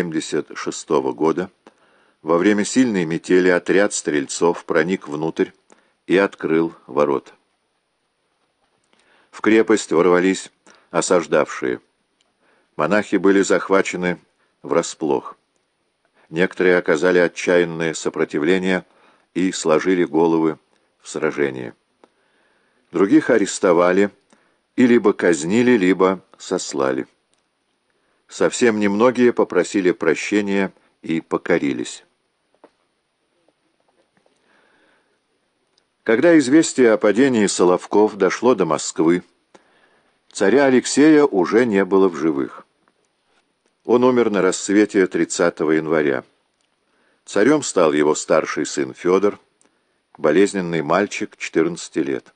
1676 года во время сильной метели отряд стрельцов проник внутрь и открыл ворот. В крепость ворвались осаждавшие. Монахи были захвачены врасплох. Некоторые оказали отчаянное сопротивление и сложили головы в сражении. Других арестовали и либо казнили, либо сослали. Совсем немногие попросили прощения и покорились. Когда известие о падении Соловков дошло до Москвы, царя Алексея уже не было в живых. Он умер на рассвете 30 января. Царем стал его старший сын Федор, болезненный мальчик 14 лет.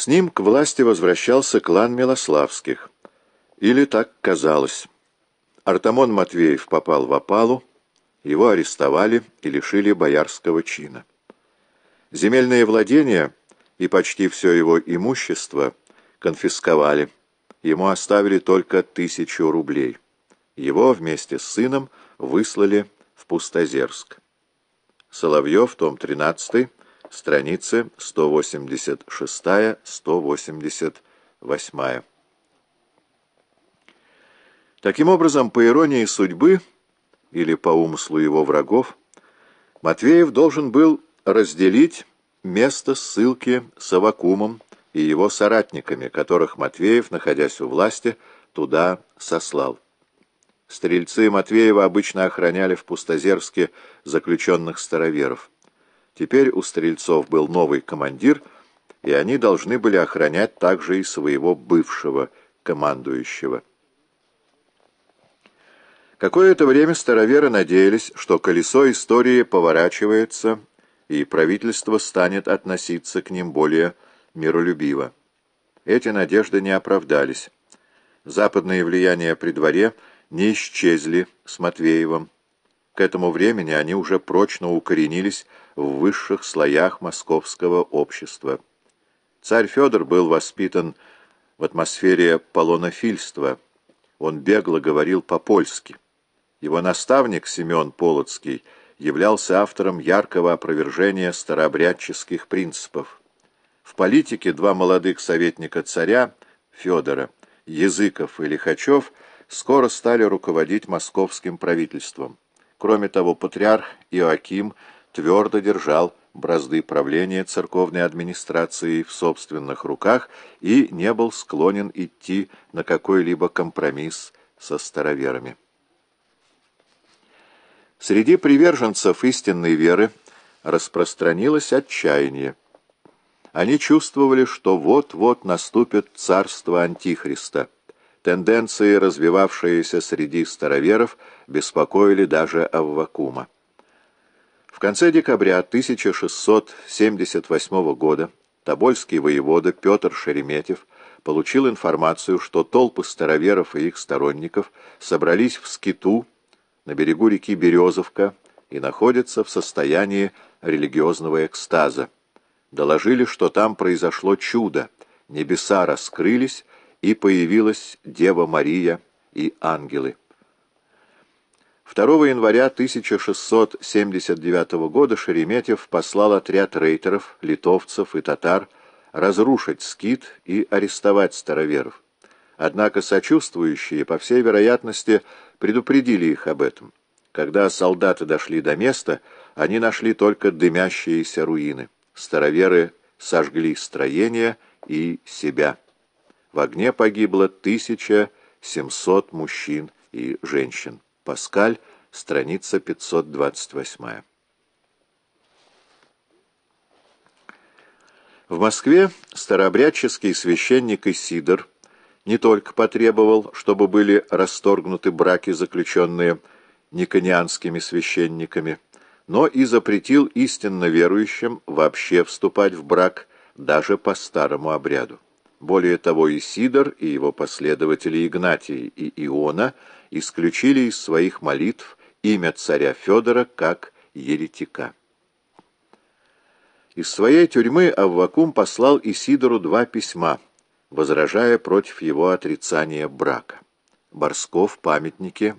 С ним к власти возвращался клан Милославских. Или так казалось. Артамон Матвеев попал в опалу, его арестовали и лишили боярского чина. Земельные владения и почти все его имущество конфисковали. Ему оставили только тысячу рублей. Его вместе с сыном выслали в Пустозерск. Соловьев, том 13, страницы 186-188. Таким образом, по иронии судьбы, или по умыслу его врагов, Матвеев должен был разделить место ссылки с Авакумом и его соратниками, которых Матвеев, находясь у власти, туда сослал. Стрельцы Матвеева обычно охраняли в Пустозерске заключенных староверов. Теперь у стрельцов был новый командир, и они должны были охранять также и своего бывшего командующего. Какое-то время староверы надеялись, что колесо истории поворачивается, и правительство станет относиться к ним более миролюбиво. Эти надежды не оправдались. Западные влияния при дворе не исчезли с Матвеевым. К этому времени они уже прочно укоренились в высших слоях московского общества. Царь Федор был воспитан в атмосфере полонофильства. Он бегло говорил по-польски. Его наставник Семен Полоцкий являлся автором яркого опровержения старообрядческих принципов. В политике два молодых советника царя, Федора, Языков и Лихачев, скоро стали руководить московским правительством. Кроме того, патриарх Иоаким твердо держал бразды правления церковной администрации в собственных руках и не был склонен идти на какой-либо компромисс со староверами. Среди приверженцев истинной веры распространилось отчаяние. Они чувствовали, что вот-вот наступит царство Антихриста. Тенденции, развивавшиеся среди староверов, беспокоили даже Аввакума. В конце декабря 1678 года Тобольский воевода Петр Шереметьев получил информацию, что толпы староверов и их сторонников собрались в Скиту, на берегу реки Березовка и находятся в состоянии религиозного экстаза. Доложили, что там произошло чудо, небеса раскрылись, и появилась Дева Мария и ангелы. 2 января 1679 года Шереметьев послал отряд рейтеров, литовцев и татар разрушить скит и арестовать староверов. Однако сочувствующие, по всей вероятности, предупредили их об этом. Когда солдаты дошли до места, они нашли только дымящиеся руины. Староверы сожгли строение и себя. В огне погибло 1700 мужчин и женщин. Паскаль, страница 528. В Москве старообрядческий священник Исидор не только потребовал, чтобы были расторгнуты браки, заключенные никонианскими священниками, но и запретил истинно верующим вообще вступать в брак даже по старому обряду. Более того, Исидор и его последователи Игнатий и Иона исключили из своих молитв имя царя Федора как еретика. Из своей тюрьмы Аввакум послал Исидору два письма – возражая против его отрицания брака. Борсков. Памятники.